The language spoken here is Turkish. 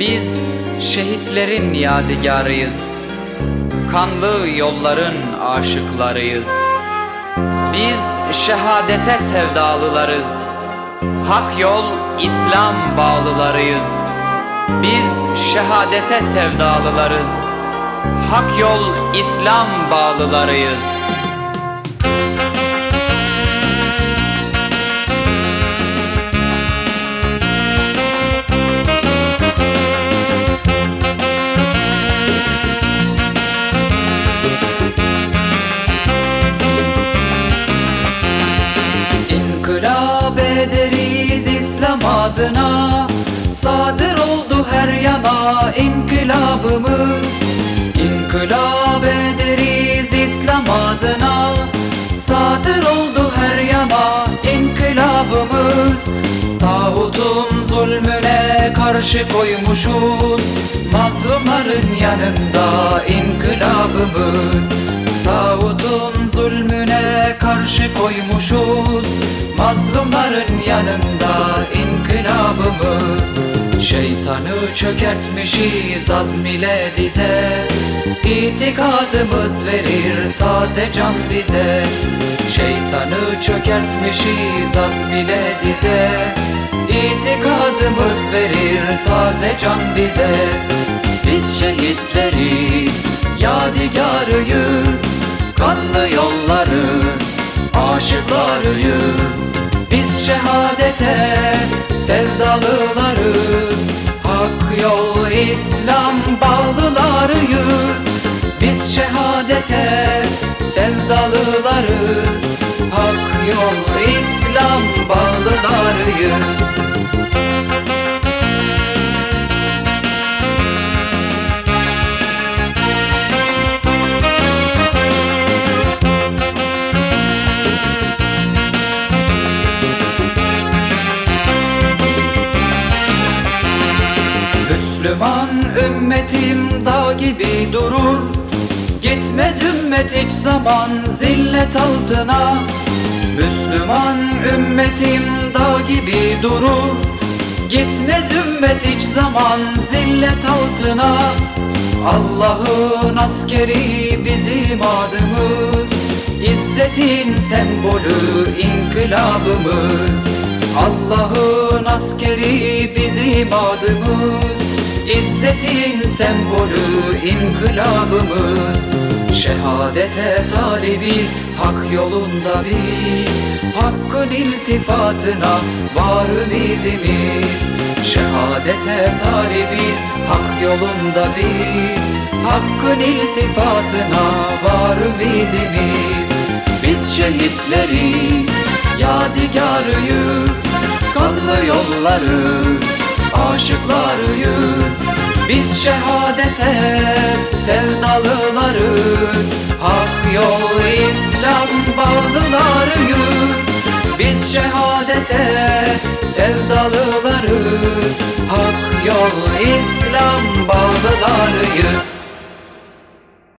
Biz şehitlerin yadigarıyız. Kanlı yolların aşıklarıyız. Biz şehadete sevdalılarız. Hak yol İslam bağlılarıyız. Biz şehadete sevdalılarız. Hak yol İslam bağlılarıyız. Adına Sadır oldu her yana inkılabımız. İnkılap ederiz İslam adına Sadır oldu her yana inkılabımız. Tağutun zulmüne karşı koymuşuz Mazlumların yanında inkılabımız karşı koymuşuz. Mazlumların yanında inkılabımız. Şeytanı çökertmişiz azm ile dize İtikadımız verir taze can bize. Şeytanı çökertmişiz azm ile dize İtikadımız verir taze can bize. Biz şehitleri yadigarıyız. Kanlı yolların aşıklarıyız. Biz şehadete sevdalılarız. Hak yol İslam bağlılarıyız. Biz şehadete sevdalılarız. Hak yol İslam bağlılarıyız Müslüman ümmetim dağ gibi durur. Gitmez ümmet hiç zaman zillet altına. Müslüman ümmetim dağ gibi durur. Gitmez ümmet hiç zaman zillet altına. Allah'ın askeri bizim adımız. İzzetin sembolü inkılabımız. Allah'ın askeri bizim adımız İzzetin sembolü inkılabımız. Şehadete talibiz hak yolunda biz. Hakkın iltifatına var ümidimiz Şehadete talibiz hak yolunda biz. Hakkın iltifatına var ümidimiz Biz şehitleri yadigarıyız. Kanlı yolları aşıklarıyız Biz şehadete sevdalılarız. Hak yol İslam bağlılarıyız. Biz şehadete sevdalılarız. Hak yol İslam bağlılarıyız